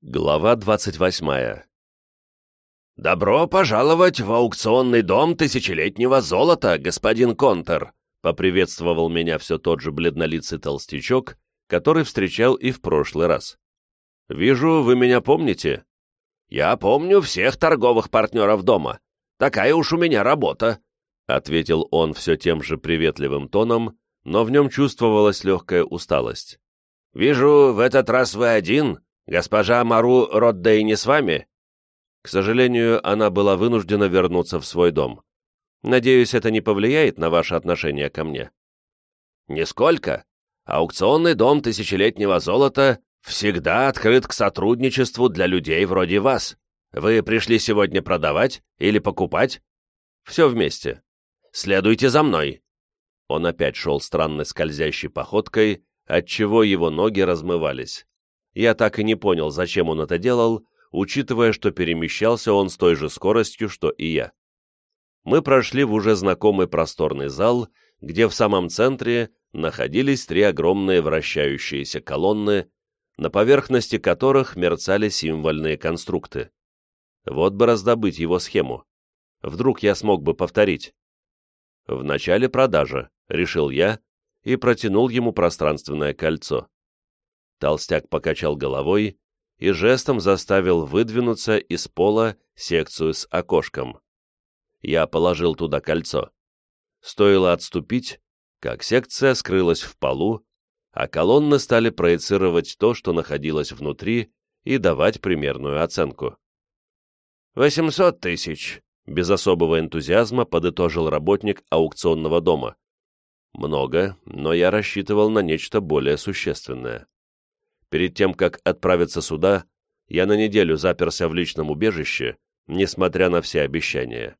Глава двадцать восьмая. «Добро пожаловать в аукционный дом тысячелетнего золота, господин Контер!» поприветствовал меня все тот же бледнолицый толстячок, который встречал и в прошлый раз. «Вижу, вы меня помните?» «Я помню всех торговых партнеров дома. Такая уж у меня работа», — ответил он все тем же приветливым тоном, но в нем чувствовалась легкая усталость. «Вижу, в этот раз вы один, «Госпожа Мару Роддей не с вами?» К сожалению, она была вынуждена вернуться в свой дом. Надеюсь, это не повлияет на ваше отношение ко мне. «Нисколько. Аукционный дом тысячелетнего золота всегда открыт к сотрудничеству для людей вроде вас. Вы пришли сегодня продавать или покупать?» «Все вместе. Следуйте за мной». Он опять шел странной скользящей походкой, отчего его ноги размывались. Я так и не понял, зачем он это делал, учитывая, что перемещался он с той же скоростью, что и я. Мы прошли в уже знакомый просторный зал, где в самом центре находились три огромные вращающиеся колонны, на поверхности которых мерцали символьные конструкты. Вот бы раздобыть его схему. Вдруг я смог бы повторить. В начале продажа, решил я, и протянул ему пространственное кольцо. Толстяк покачал головой и жестом заставил выдвинуться из пола секцию с окошком. Я положил туда кольцо. Стоило отступить, как секция скрылась в полу, а колонны стали проецировать то, что находилось внутри, и давать примерную оценку. «Восемьсот тысяч», — без особого энтузиазма подытожил работник аукционного дома. «Много, но я рассчитывал на нечто более существенное». Перед тем, как отправиться сюда, я на неделю заперся в личном убежище, несмотря на все обещания.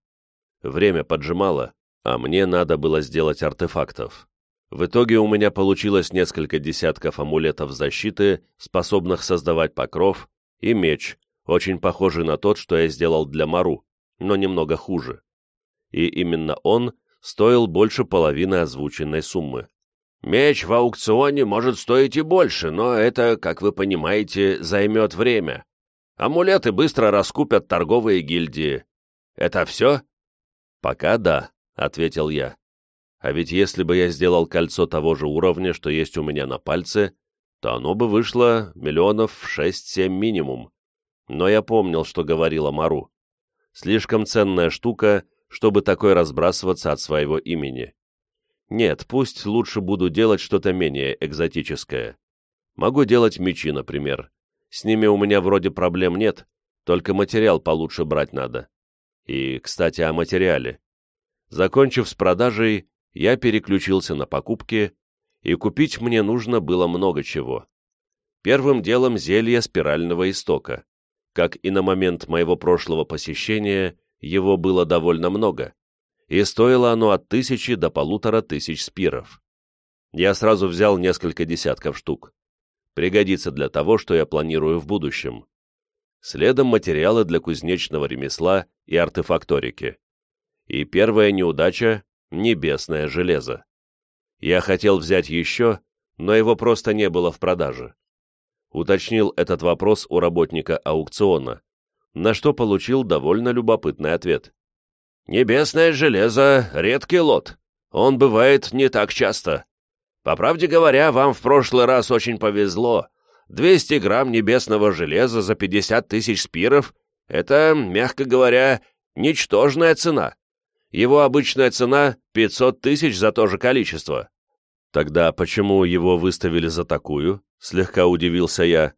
Время поджимало, а мне надо было сделать артефактов. В итоге у меня получилось несколько десятков амулетов защиты, способных создавать покров, и меч, очень похожий на тот, что я сделал для Мару, но немного хуже. И именно он стоил больше половины озвученной суммы. Меч в аукционе может стоить и больше, но это, как вы понимаете, займет время. Амулеты быстро раскупят торговые гильдии. Это все? Пока да, ответил я. А ведь если бы я сделал кольцо того же уровня, что есть у меня на пальце, то оно бы вышло миллионов в шесть-семь минимум. Но я помнил, что говорила Мару. Слишком ценная штука, чтобы такой разбрасываться от своего имени. Нет, пусть лучше буду делать что-то менее экзотическое. Могу делать мечи, например. С ними у меня вроде проблем нет, только материал получше брать надо. И, кстати, о материале. Закончив с продажей, я переключился на покупки, и купить мне нужно было много чего. Первым делом зелье спирального истока. Как и на момент моего прошлого посещения, его было довольно много и стоило оно от тысячи до полутора тысяч спиров. Я сразу взял несколько десятков штук. Пригодится для того, что я планирую в будущем. Следом материалы для кузнечного ремесла и артефакторики. И первая неудача — небесное железо. Я хотел взять еще, но его просто не было в продаже. Уточнил этот вопрос у работника аукциона, на что получил довольно любопытный ответ. Небесное железо — редкий лот. Он бывает не так часто. По правде говоря, вам в прошлый раз очень повезло. 200 грамм небесного железа за 50 тысяч спиров — это, мягко говоря, ничтожная цена. Его обычная цена — 500 тысяч за то же количество. Тогда почему его выставили за такую? Слегка удивился я.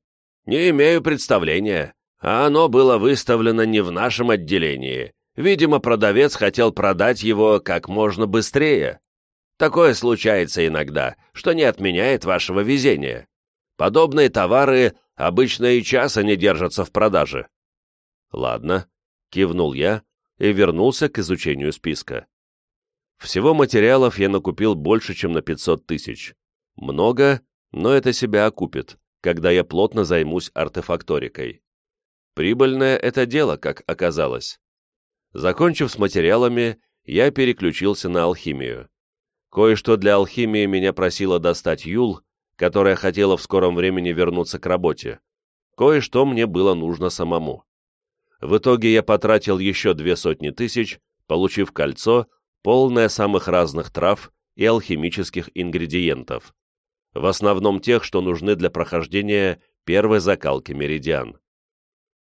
Не имею представления. А оно было выставлено не в нашем отделении, Видимо, продавец хотел продать его как можно быстрее. Такое случается иногда, что не отменяет вашего везения. Подобные товары обычно и часа не держатся в продаже. Ладно, кивнул я и вернулся к изучению списка. Всего материалов я накупил больше, чем на 500 тысяч. Много, но это себя окупит, когда я плотно займусь артефакторикой. Прибыльное это дело, как оказалось. Закончив с материалами, я переключился на алхимию. Кое-что для алхимии меня просила достать Юл, которая хотела в скором времени вернуться к работе. кое-что мне было нужно самому. В итоге я потратил еще две сотни тысяч, получив кольцо, полное самых разных трав и алхимических ингредиентов, в основном тех, что нужны для прохождения первой закалки меридиан.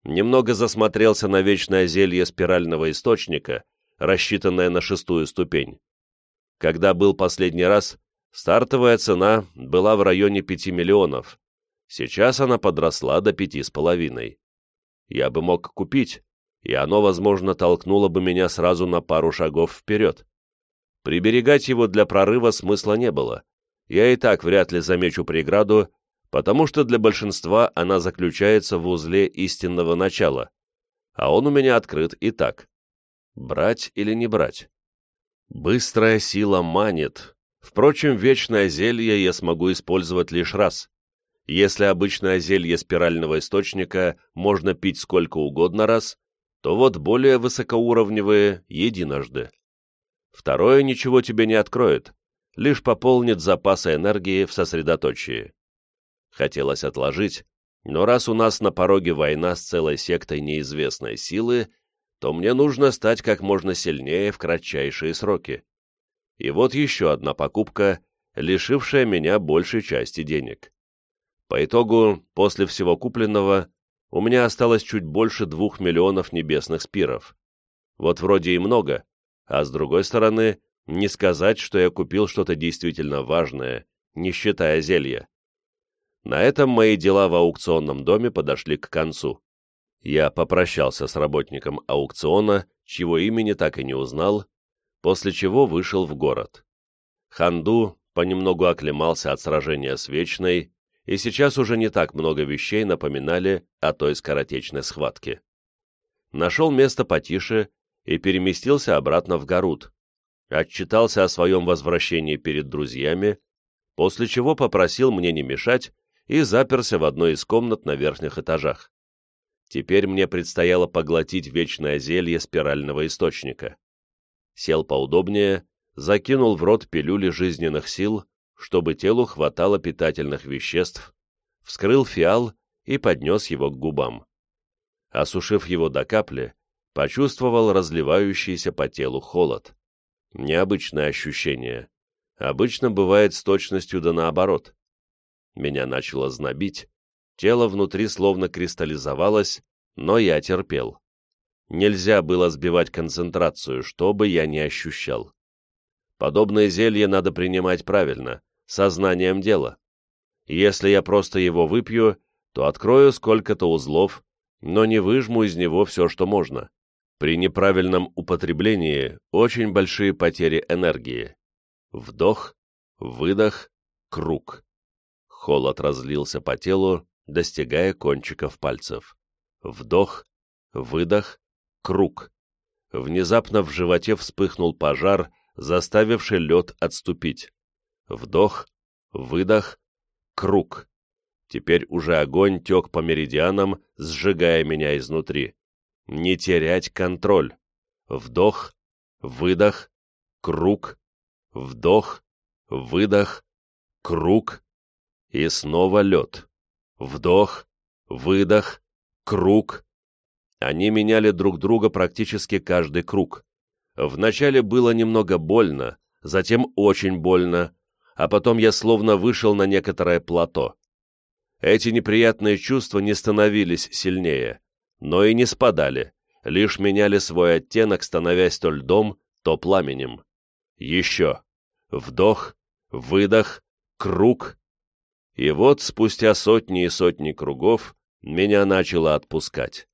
Немного засмотрелся на вечное зелье спирального источника, рассчитанное на шестую ступень. Когда был последний раз, стартовая цена была в районе 5 миллионов, сейчас она подросла до пяти с половиной. Я бы мог купить, и оно, возможно, толкнуло бы меня сразу на пару шагов вперед. Приберегать его для прорыва смысла не было. Я и так вряд ли замечу преграду, потому что для большинства она заключается в узле истинного начала, а он у меня открыт и так. Брать или не брать? Быстрая сила манит. Впрочем, вечное зелье я смогу использовать лишь раз. Если обычное зелье спирального источника можно пить сколько угодно раз, то вот более высокоуровневые — единожды. Второе ничего тебе не откроет, лишь пополнит запасы энергии в сосредоточии. Хотелось отложить, но раз у нас на пороге война с целой сектой неизвестной силы, то мне нужно стать как можно сильнее в кратчайшие сроки. И вот еще одна покупка, лишившая меня большей части денег. По итогу, после всего купленного, у меня осталось чуть больше двух миллионов небесных спиров. Вот вроде и много, а с другой стороны, не сказать, что я купил что-то действительно важное, не считая зелья. На этом мои дела в аукционном доме подошли к концу. Я попрощался с работником аукциона, чьего имени так и не узнал, после чего вышел в город. Ханду понемногу оклемался от сражения с Вечной, и сейчас уже не так много вещей напоминали о той скоротечной схватке. Нашел место потише и переместился обратно в Гарут, отчитался о своем возвращении перед друзьями, после чего попросил мне не мешать и заперся в одной из комнат на верхних этажах. Теперь мне предстояло поглотить вечное зелье спирального источника. Сел поудобнее, закинул в рот пилюли жизненных сил, чтобы телу хватало питательных веществ, вскрыл фиал и поднес его к губам. Осушив его до капли, почувствовал разливающийся по телу холод. Необычное ощущение. Обычно бывает с точностью да наоборот. Меня начало знобить, тело внутри словно кристаллизовалось, но я терпел. Нельзя было сбивать концентрацию, что бы я ни ощущал. Подобное зелье надо принимать правильно, сознанием дела. Если я просто его выпью, то открою сколько-то узлов, но не выжму из него все, что можно. При неправильном употреблении очень большие потери энергии. Вдох, выдох, круг. Холод разлился по телу, достигая кончиков пальцев. Вдох, выдох, круг. Внезапно в животе вспыхнул пожар, заставивший лед отступить. Вдох, выдох, круг. Теперь уже огонь тек по меридианам, сжигая меня изнутри. Не терять контроль. Вдох, выдох, круг, вдох, выдох, круг, и снова лед. Вдох, выдох, круг. Они меняли друг друга практически каждый круг. Вначале было немного больно, затем очень больно, а потом я словно вышел на некоторое плато. Эти неприятные чувства не становились сильнее, но и не спадали, лишь меняли свой оттенок, становясь то льдом, то пламенем. Еще. Вдох, выдох, круг, и вот спустя сотни и сотни кругов меня начало отпускать.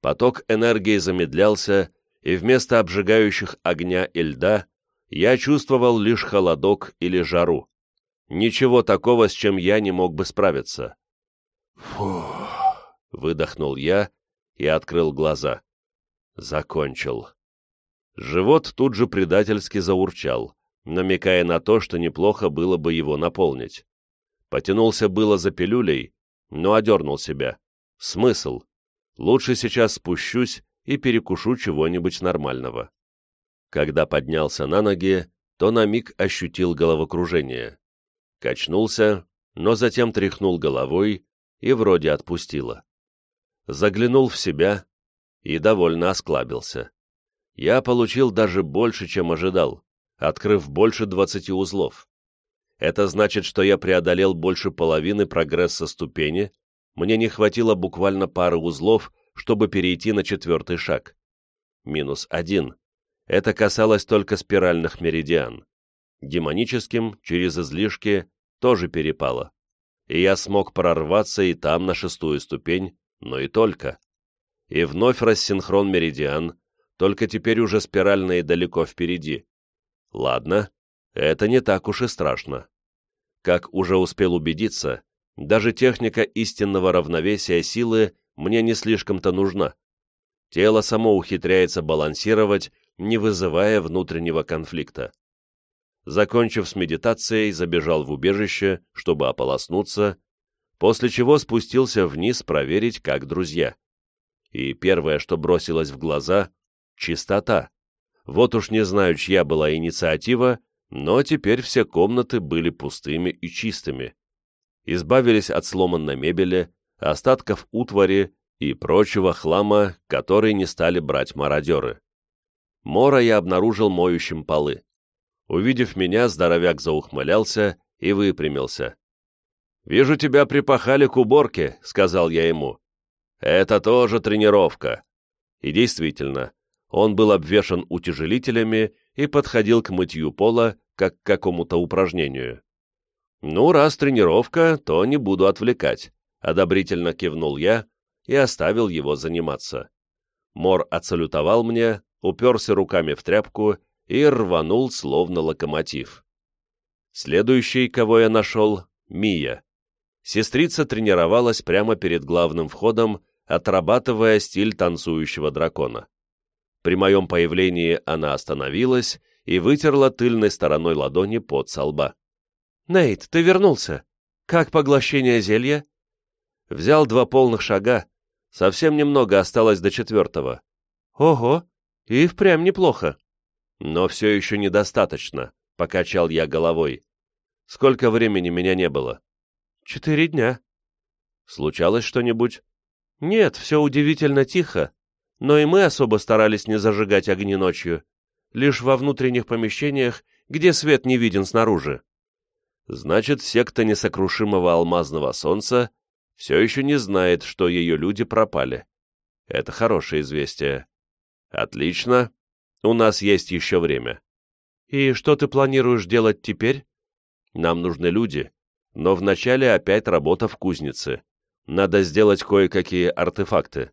Поток энергии замедлялся, и вместо обжигающих огня и льда я чувствовал лишь холодок или жару. Ничего такого, с чем я не мог бы справиться. «Фу!» — выдохнул я и открыл глаза. Закончил. Живот тут же предательски заурчал, намекая на то, что неплохо было бы его наполнить. Потянулся было за пилюлей, но одернул себя. Смысл? Лучше сейчас спущусь и перекушу чего-нибудь нормального. Когда поднялся на ноги, то на миг ощутил головокружение. Качнулся, но затем тряхнул головой и вроде отпустила. Заглянул в себя и довольно осклабился. Я получил даже больше, чем ожидал, открыв больше 20 узлов. Это значит, что я преодолел больше половины прогресса ступени, мне не хватило буквально пары узлов, чтобы перейти на четвертый шаг. Минус один. Это касалось только спиральных меридиан. Демоническим, через излишки, тоже перепало. И я смог прорваться и там на шестую ступень, но и только. И вновь рассинхрон меридиан, только теперь уже спиральные далеко впереди. Ладно, это не так уж и страшно. Как уже успел убедиться, даже техника истинного равновесия силы мне не слишком-то нужна. Тело само ухитряется балансировать, не вызывая внутреннего конфликта. Закончив с медитацией, забежал в убежище, чтобы ополоснуться, после чего спустился вниз проверить, как друзья. И первое, что бросилось в глаза — чистота. Вот уж не знаю, чья была инициатива, но теперь все комнаты были пустыми и чистыми. Избавились от сломанной мебели, остатков утвари и прочего хлама, который не стали брать мародеры. Мора я обнаружил моющим полы. Увидев меня, здоровяк заухмылялся и выпрямился. «Вижу, тебя припахали к уборке», — сказал я ему. «Это тоже тренировка». И действительно, он был обвешан утяжелителями и подходил к мытью пола, как к какому-то упражнению. «Ну, раз тренировка, то не буду отвлекать», — одобрительно кивнул я и оставил его заниматься. Мор отсалютовал мне, уперся руками в тряпку и рванул, словно локомотив. Следующий, кого я нашел, — Мия. Сестрица тренировалась прямо перед главным входом, отрабатывая стиль танцующего дракона. При моем появлении она остановилась и вытерла тыльной стороной ладони под со лба. «Нейт, ты вернулся! Как поглощение зелья?» Взял два полных шага, совсем немного осталось до четвертого. «Ого! И впрямь неплохо!» «Но все еще недостаточно», — покачал я головой. «Сколько времени меня не было?» «Четыре дня». «Случалось что-нибудь?» «Нет, все удивительно тихо. Но и мы особо старались не зажигать огни ночью. Лишь во внутренних помещениях, где свет не виден снаружи». Значит, секта несокрушимого алмазного солнца все еще не знает, что ее люди пропали. Это хорошее известие. Отлично. У нас есть еще время. И что ты планируешь делать теперь? Нам нужны люди, но вначале опять работа в кузнице. Надо сделать кое-какие артефакты.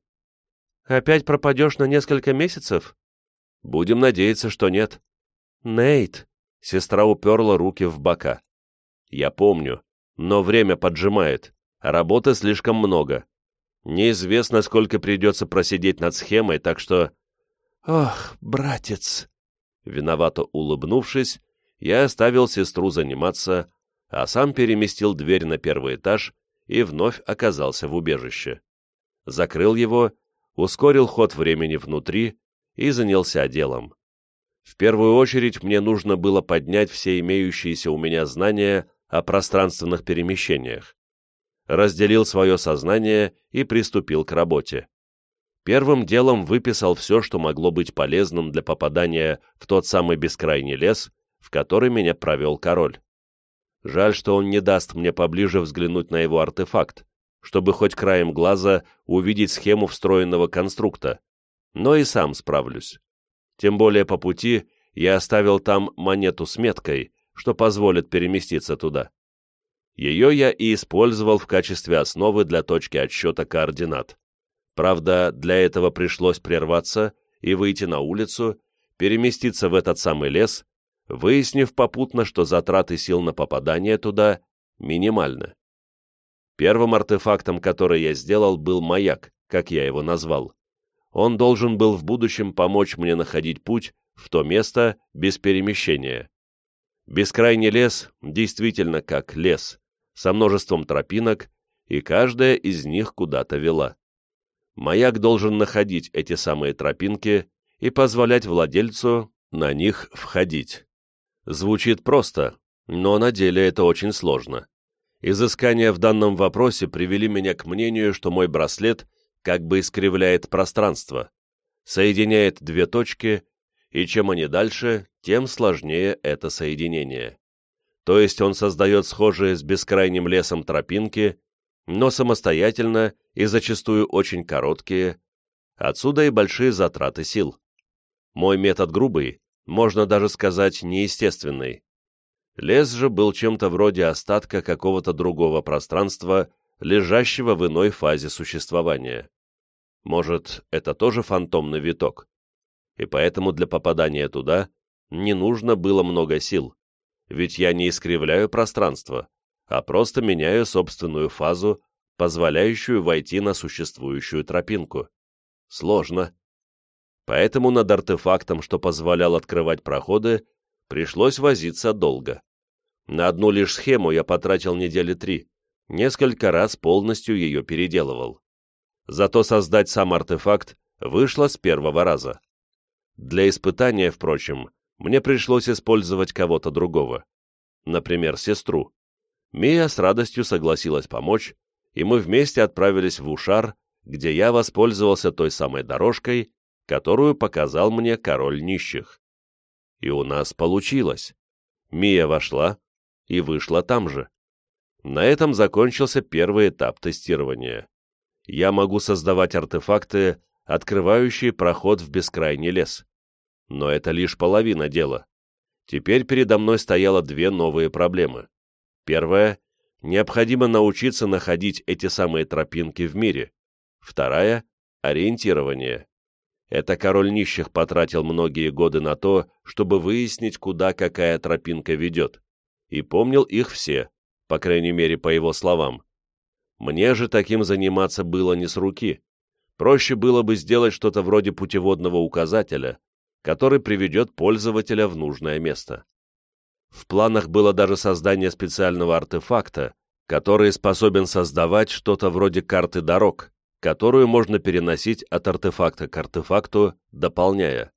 Опять пропадешь на несколько месяцев? Будем надеяться, что нет. Нейт, сестра уперла руки в бока. Я помню, но время поджимает, работы слишком много. Неизвестно, сколько придется просидеть над схемой, так что... Ох, братец! Виновато улыбнувшись, я оставил сестру заниматься, а сам переместил дверь на первый этаж и вновь оказался в убежище. Закрыл его, ускорил ход времени внутри и занялся делом. В первую очередь мне нужно было поднять все имеющиеся у меня знания о пространственных перемещениях. Разделил свое сознание и приступил к работе. Первым делом выписал все, что могло быть полезным для попадания в тот самый бескрайний лес, в который меня провел король. Жаль, что он не даст мне поближе взглянуть на его артефакт, чтобы хоть краем глаза увидеть схему встроенного конструкта, но и сам справлюсь. Тем более по пути я оставил там монету с меткой, что позволит переместиться туда. Ее я и использовал в качестве основы для точки отсчета координат. Правда, для этого пришлось прерваться и выйти на улицу, переместиться в этот самый лес, выяснив попутно, что затраты сил на попадание туда минимальны. Первым артефактом, который я сделал, был маяк, как я его назвал. Он должен был в будущем помочь мне находить путь в то место без перемещения. Бескрайний лес действительно как лес, со множеством тропинок, и каждая из них куда-то вела. Маяк должен находить эти самые тропинки и позволять владельцу на них входить. Звучит просто, но на деле это очень сложно. Изыскания в данном вопросе привели меня к мнению, что мой браслет как бы искривляет пространство, соединяет две точки, и чем они дальше, тем сложнее это соединение. То есть он создает схожие с бескрайним лесом тропинки, но самостоятельно и зачастую очень короткие, отсюда и большие затраты сил. Мой метод грубый, можно даже сказать неестественный. Лес же был чем-то вроде остатка какого-то другого пространства, лежащего в иной фазе существования. Может, это тоже фантомный виток? И поэтому для попадания туда не нужно было много сил, ведь я не искривляю пространство, а просто меняю собственную фазу, позволяющую войти на существующую тропинку. Сложно. Поэтому над артефактом, что позволял открывать проходы, пришлось возиться долго. На одну лишь схему я потратил недели три, несколько раз полностью ее переделывал. Зато создать сам артефакт вышло с первого раза. Для испытания, впрочем, мне пришлось использовать кого-то другого. Например, сестру. Мия с радостью согласилась помочь, и мы вместе отправились в Ушар, где я воспользовался той самой дорожкой, которую показал мне король нищих. И у нас получилось. Мия вошла и вышла там же. На этом закончился первый этап тестирования. Я могу создавать артефакты, открывающие проход в бескрайний лес. Но это лишь половина дела. Теперь передо мной стояло две новые проблемы. Первая — необходимо научиться находить эти самые тропинки в мире. Вторая — ориентирование. Это король нищих потратил многие годы на то, чтобы выяснить, куда какая тропинка ведет, и помнил их все, по крайней мере, по его словам. Мне же таким заниматься было не с руки. Проще было бы сделать что-то вроде путеводного указателя, который приведет пользователя в нужное место. В планах было даже создание специального артефакта, который способен создавать что-то вроде карты дорог, которую можно переносить от артефакта к артефакту, дополняя.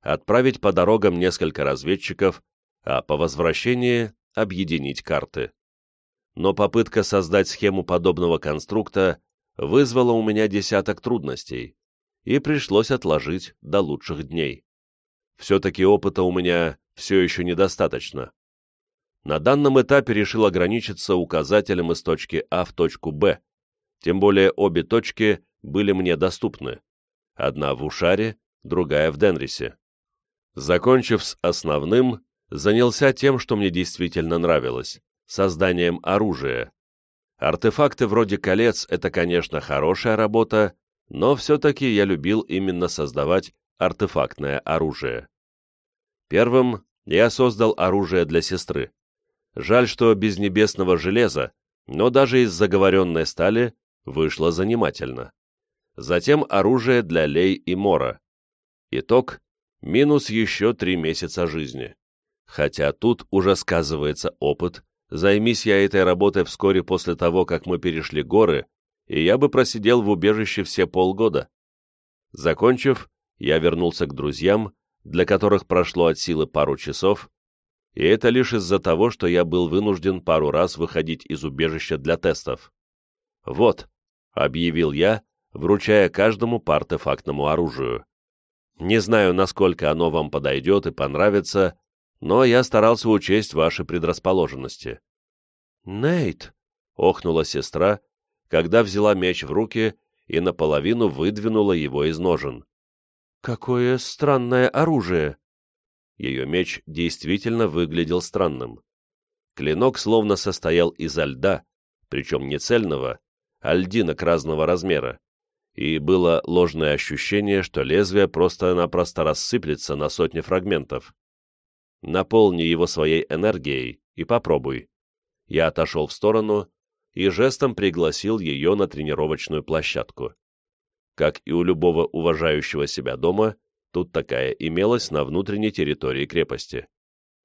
Отправить по дорогам несколько разведчиков, а по возвращении объединить карты. Но попытка создать схему подобного конструкта вызвала у меня десяток трудностей, и пришлось отложить до лучших дней. Все-таки опыта у меня все еще недостаточно. На данном этапе решил ограничиться указателем из точки А в точку Б, тем более обе точки были мне доступны. Одна в Ушаре, другая в Денрисе. Закончив с основным, занялся тем, что мне действительно нравилось — созданием оружия. Артефакты вроде колец — это, конечно, хорошая работа, но все-таки я любил именно создавать артефактное оружие. Первым я создал оружие для сестры. Жаль, что без небесного железа, но даже из заговоренной стали вышло занимательно. Затем оружие для Лей и Мора. Итог – минус еще три месяца жизни. Хотя тут уже сказывается опыт, займись я этой работой вскоре после того, как мы перешли горы, и я бы просидел в убежище все полгода. Закончив, я вернулся к друзьям, для которых прошло от силы пару часов, и это лишь из-за того, что я был вынужден пару раз выходить из убежища для тестов. «Вот», — объявил я, вручая каждому по артефактному оружию. «Не знаю, насколько оно вам подойдет и понравится, но я старался учесть ваши предрасположенности». «Нейт!» — охнула сестра, когда взяла меч в руки и наполовину выдвинула его из ножен. «Какое странное оружие!» Ее меч действительно выглядел странным. Клинок словно состоял изо льда, причем не цельного, а льдинок разного размера, и было ложное ощущение, что лезвие просто-напросто рассыплется на сотни фрагментов. Наполни его своей энергией и попробуй. Я отошел в сторону и жестом пригласил ее на тренировочную площадку. Как и у любого уважающего себя дома, тут такая имелась на внутренней территории крепости.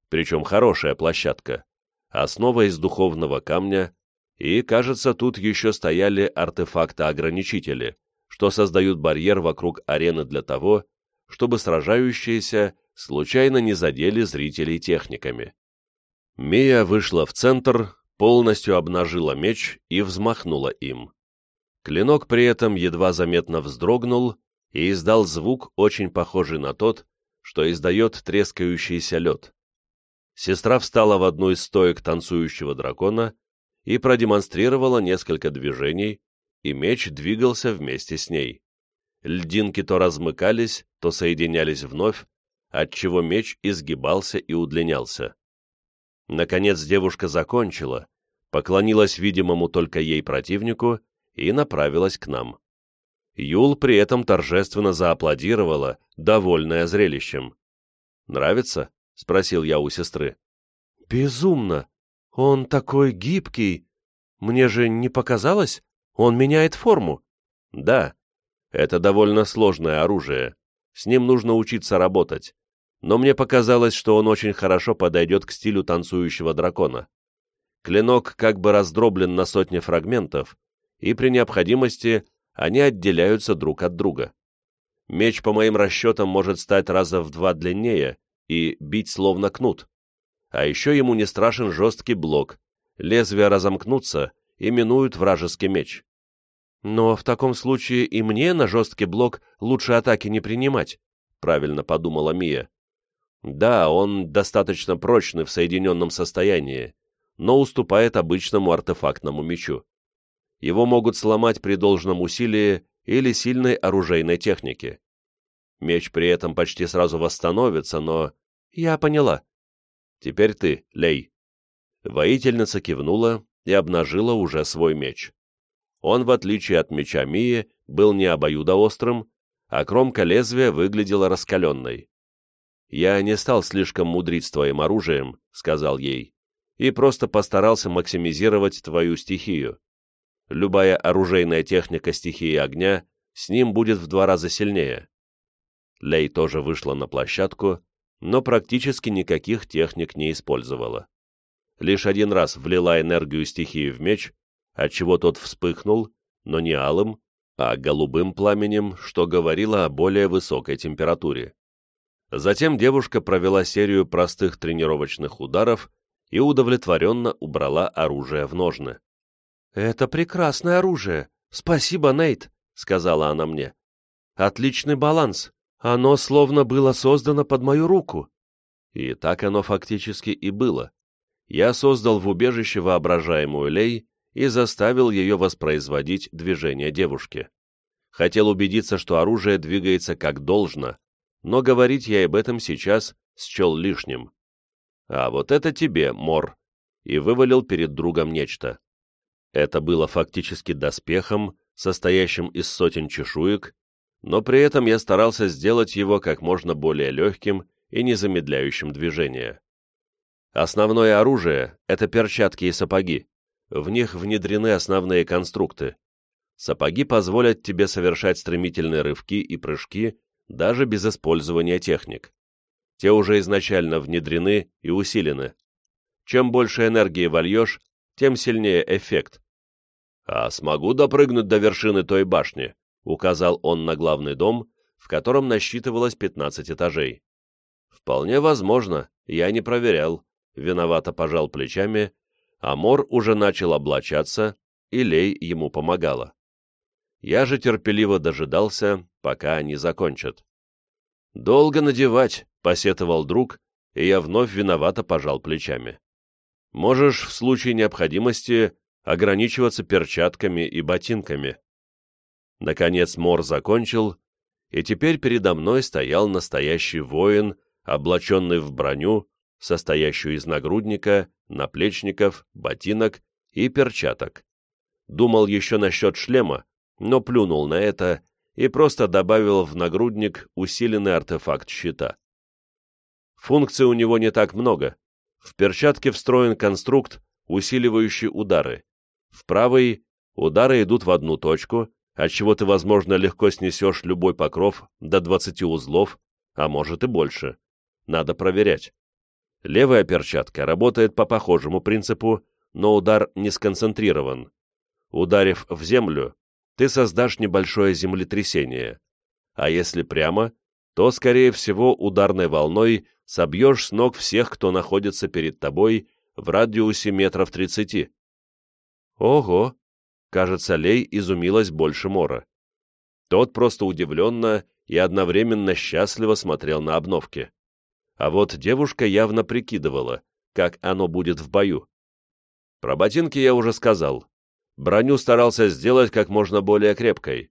Причем хорошая площадка, основа из духовного камня, и, кажется, тут еще стояли артефакты-ограничители, что создают барьер вокруг арены для того, чтобы сражающиеся случайно не задели зрителей техниками. Мия вышла в центр, полностью обнажила меч и взмахнула им. Клинок при этом едва заметно вздрогнул и издал звук, очень похожий на тот, что издает трескающийся лед. Сестра встала в одну из стоек танцующего дракона и продемонстрировала несколько движений, и меч двигался вместе с ней. Льдинки то размыкались, то соединялись вновь, отчего меч изгибался и удлинялся. Наконец девушка закончила, поклонилась видимому только ей противнику и направилась к нам. Юл при этом торжественно зааплодировала, довольная зрелищем. «Нравится?» — спросил я у сестры. «Безумно! Он такой гибкий! Мне же не показалось? Он меняет форму!» «Да, это довольно сложное оружие. С ним нужно учиться работать. Но мне показалось, что он очень хорошо подойдет к стилю танцующего дракона. Клинок как бы раздроблен на сотни фрагментов, и при необходимости они отделяются друг от друга. Меч, по моим расчетам, может стать раза в два длиннее и бить словно кнут. А еще ему не страшен жесткий блок, лезвия разомкнутся и минуют вражеский меч. Но в таком случае и мне на жесткий блок лучше атаки не принимать, правильно подумала Мия. Да, он достаточно прочный в соединенном состоянии, но уступает обычному артефактному мечу. Его могут сломать при должном усилии или сильной оружейной технике. Меч при этом почти сразу восстановится, но... Я поняла. Теперь ты, Лей. Воительница кивнула и обнажила уже свой меч. Он, в отличие от меча Мии, был не обоюдоострым, а кромка лезвия выглядела раскаленной. «Я не стал слишком мудрить с твоим оружием», — сказал ей, «и просто постарался максимизировать твою стихию. Любая оружейная техника стихии огня с ним будет в два раза сильнее». Лей тоже вышла на площадку, но практически никаких техник не использовала. Лишь один раз влила энергию стихии в меч, отчего тот вспыхнул, но не алым, а голубым пламенем, что говорило о более высокой температуре. Затем девушка провела серию простых тренировочных ударов и удовлетворенно убрала оружие в ножны. «Это прекрасное оружие! Спасибо, Нейт!» — сказала она мне. «Отличный баланс! Оно словно было создано под мою руку!» И так оно фактически и было. Я создал в убежище воображаемую Лей и заставил ее воспроизводить движение девушки. Хотел убедиться, что оружие двигается как должно, но говорить я об этом сейчас счел лишним. А вот это тебе, Мор, и вывалил перед другом нечто. Это было фактически доспехом, состоящим из сотен чешуек, но при этом я старался сделать его как можно более легким и не замедляющим движение. Основное оружие — это перчатки и сапоги. В них внедрены основные конструкты. Сапоги позволят тебе совершать стремительные рывки и прыжки даже без использования техник. Те уже изначально внедрены и усилены. Чем больше энергии вольешь, тем сильнее эффект. «А смогу допрыгнуть до вершины той башни?» — указал он на главный дом, в котором насчитывалось 15 этажей. «Вполне возможно, я не проверял», — виновато пожал плечами, а Мор уже начал облачаться, и Лей ему помогала. Я же терпеливо дожидался, пока они закончат. «Долго надевать», — посетовал друг, и я вновь виновато пожал плечами. «Можешь в случае необходимости ограничиваться перчатками и ботинками». Наконец Мор закончил, и теперь передо мной стоял настоящий воин, облаченный в броню, состоящую из нагрудника, наплечников, ботинок и перчаток. Думал еще насчет шлема, но плюнул на это и просто добавил в нагрудник усиленный артефакт щита. Функций у него не так много. В перчатке встроен конструкт, усиливающий удары. В правой удары идут в одну точку, отчего ты, возможно, легко снесешь любой покров до 20 узлов, а может и больше. Надо проверять. Левая перчатка работает по похожему принципу, но удар не сконцентрирован. Ударив в землю, ты создашь небольшое землетрясение. А если прямо, то, скорее всего, ударной волной собьешь с ног всех, кто находится перед тобой в радиусе метров тридцати. Ого! Кажется, Лей изумилась больше Мора. Тот просто удивленно и одновременно счастливо смотрел на обновки. А вот девушка явно прикидывала, как оно будет в бою. Про ботинки я уже сказал. Броню старался сделать как можно более крепкой.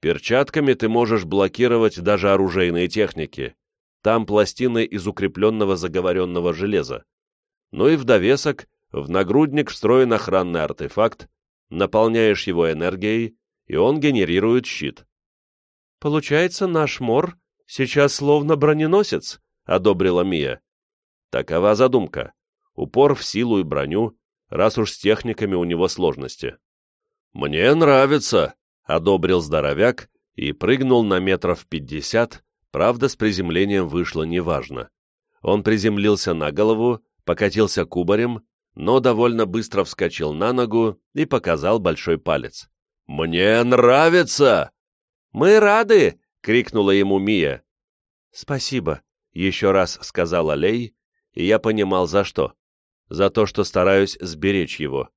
Перчатками ты можешь блокировать даже оружейные техники. Там пластины из укрепленного заговоренного железа. Ну и в довесок в нагрудник встроен охранный артефакт, наполняешь его энергией, и он генерирует щит. «Получается, наш Мор сейчас словно броненосец», — одобрила Мия. Такова задумка. Упор в силу и броню, раз уж с техниками у него сложности. «Мне нравится», — одобрил здоровяк и прыгнул на метров пятьдесят, правда, с приземлением вышло неважно. Он приземлился на голову, покатился кубарем, но довольно быстро вскочил на ногу и показал большой палец. «Мне нравится!» «Мы рады!» — крикнула ему Мия. «Спасибо», — еще раз сказала Лей, и я понимал, за что. За то, что стараюсь сберечь его.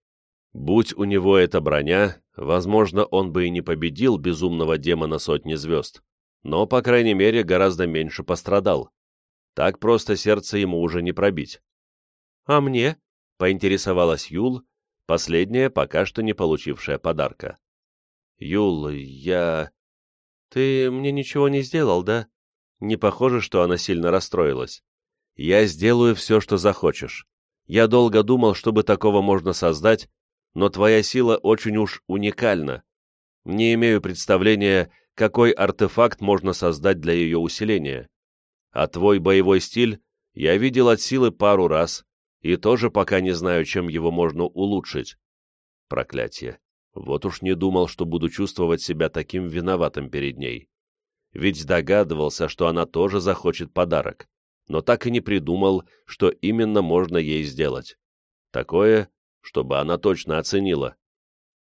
Будь у него эта броня, возможно, он бы и не победил безумного демона сотни звезд, но, по крайней мере, гораздо меньше пострадал. Так просто сердце ему уже не пробить. «А мне?» — поинтересовалась Юл, последняя, пока что не получившая подарка. «Юл, я...» «Ты мне ничего не сделал, да?» Не похоже, что она сильно расстроилась. «Я сделаю все, что захочешь. Я долго думал, чтобы такого можно создать, но твоя сила очень уж уникальна. Не имею представления, какой артефакт можно создать для ее усиления. А твой боевой стиль я видел от силы пару раз, и тоже пока не знаю, чем его можно улучшить. Проклятие. Вот уж не думал, что буду чувствовать себя таким виноватым перед ней. Ведь догадывался, что она тоже захочет подарок, но так и не придумал, что именно можно ей сделать. Такое, чтобы она точно оценила.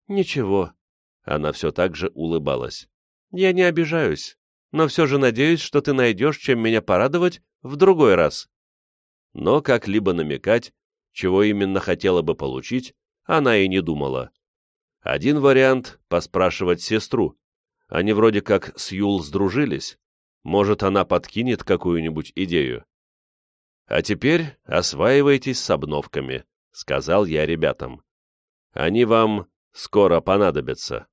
«Ничего», — она все так же улыбалась. «Я не обижаюсь, но все же надеюсь, что ты найдешь, чем меня порадовать в другой раз». Но как-либо намекать, чего именно хотела бы получить, она и не думала. Один вариант — поспрашивать сестру. Они вроде как с Юл сдружились. Может, она подкинет какую-нибудь идею. А теперь осваивайтесь с обновками, — сказал я ребятам. Они вам скоро понадобятся.